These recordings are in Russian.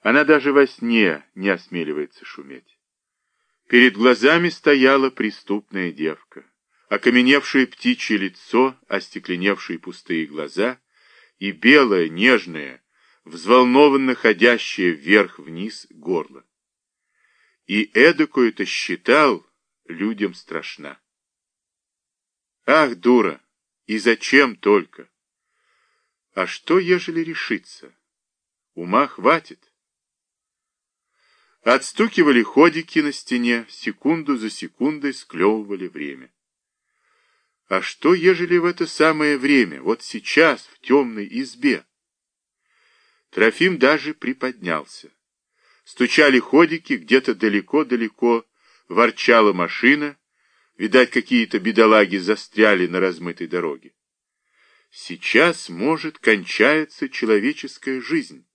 Она даже во сне не осмеливается шуметь. Перед глазами стояла преступная девка. Окаменевшее птичье лицо, остекленевшие пустые глаза и белое, нежное, взволнованно ходящее вверх-вниз горло. И эдакую-то считал людям страшна. Ах, дура! И зачем только? А что, ежели решиться? Ума хватит. Отстукивали ходики на стене, секунду за секундой склевывали время. А что, ежели в это самое время, вот сейчас, в темной избе? Трофим даже приподнялся. Стучали ходики где-то далеко-далеко, ворчала машина, видать, какие-то бедолаги застряли на размытой дороге. Сейчас, может, кончается человеческая жизнь,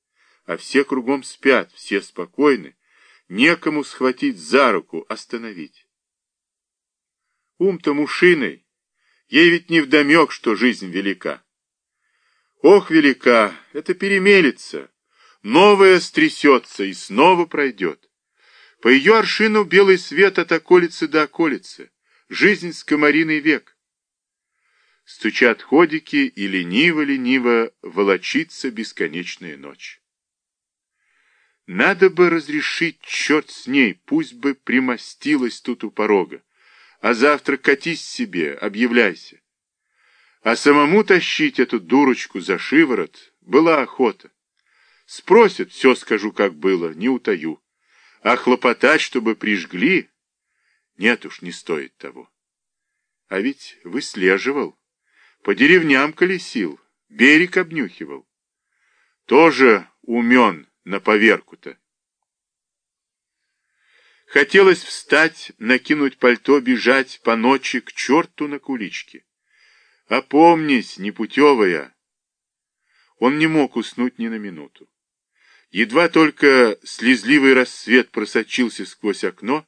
а все кругом спят, все спокойны, некому схватить за руку, остановить. Ум-то мушиной, ей ведь не вдомек, что жизнь велика. Ох, велика, это перемелится, новое стрясется и снова пройдет. По ее аршину белый свет от околицы до околицы, жизнь скомориный век. Стучат ходики, и лениво-лениво волочится бесконечная ночь. Надо бы разрешить, черт с ней, пусть бы примостилась тут у порога. А завтра катись себе, объявляйся. А самому тащить эту дурочку за шиворот была охота. Спросят, все скажу, как было, не утаю. А хлопотать, чтобы прижгли, нет уж, не стоит того. А ведь выслеживал, по деревням колесил, берег обнюхивал. Тоже умен, на поверку-то. Хотелось встать, накинуть пальто, бежать по ночи к черту на куличке. Опомнись, непутевая. Он не мог уснуть ни на минуту. Едва только слезливый рассвет просочился сквозь окно,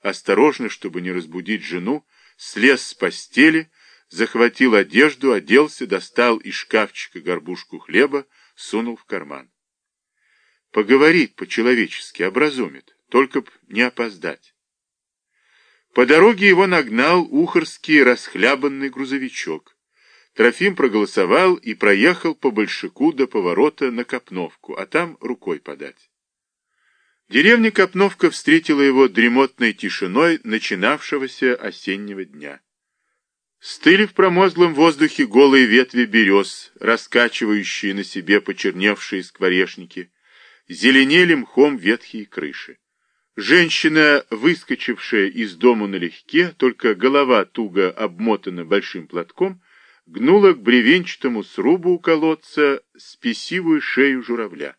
осторожно, чтобы не разбудить жену, слез с постели, захватил одежду, оделся, достал из шкафчика горбушку хлеба, сунул в карман. Поговорит по-человечески, образумит, только б не опоздать. По дороге его нагнал ухорский расхлябанный грузовичок. Трофим проголосовал и проехал по Большаку до поворота на Копновку, а там рукой подать. Деревня Копновка встретила его дремотной тишиной начинавшегося осеннего дня. Стыли в промозглом воздухе голые ветви берез, раскачивающие на себе почерневшие скворечники, зеленели мхом ветхие крыши. Женщина, выскочившая из дому налегке, только голова туго обмотана большим платком, гнула к бревенчатому срубу у колодца спесивую шею журавля.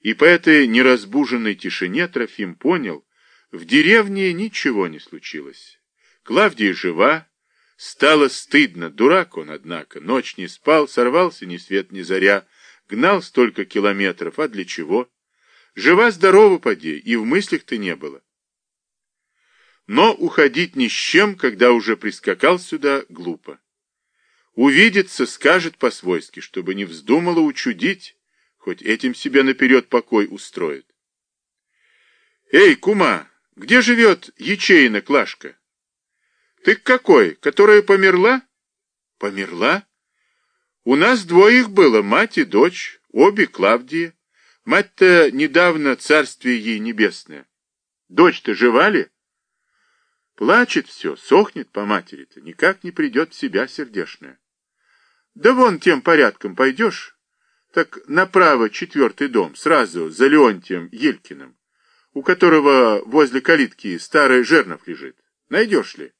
И по этой неразбуженной тишине Трофим понял, в деревне ничего не случилось. Клавдия жива, стало стыдно, дурак он, однако, ночь не спал, сорвался ни свет ни заря, Гнал столько километров, а для чего? Жива-здорова поди, и в мыслях-то не было. Но уходить ни с чем, когда уже прискакал сюда, глупо. Увидится, скажет по-свойски, чтобы не вздумала учудить, хоть этим себе наперед покой устроит. Эй, кума, где живет ячейна Клашка? Ты какой, которая померла? Померла? У нас двоих было, мать и дочь, обе Клавдии. Мать-то недавно царствие ей небесное. Дочь-то жива ли? Плачет все, сохнет по матери-то, никак не придет в себя сердешная. Да вон тем порядком пойдешь, так направо четвертый дом, сразу за Леонтием Елькиным, у которого возле калитки старый жернов лежит. Найдешь ли?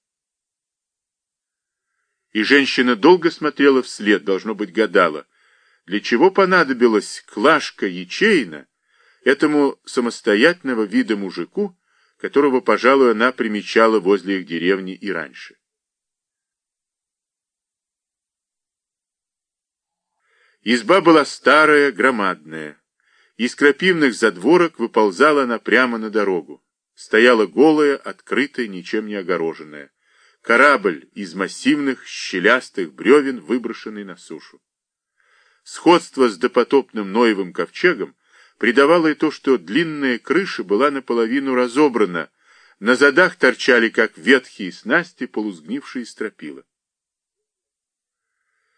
И женщина долго смотрела вслед, должно быть, гадала, для чего понадобилась клашка ячейна этому самостоятельного вида мужику, которого, пожалуй, она примечала возле их деревни и раньше. Изба была старая, громадная. Из крапивных задворок выползала она прямо на дорогу. Стояла голая, открытая, ничем не огороженная. Корабль из массивных щелястых бревен, выброшенный на сушу. Сходство с допотопным Ноевым ковчегом придавало и то, что длинная крыша была наполовину разобрана, на задах торчали, как ветхие снасти, полузгнившие стропила.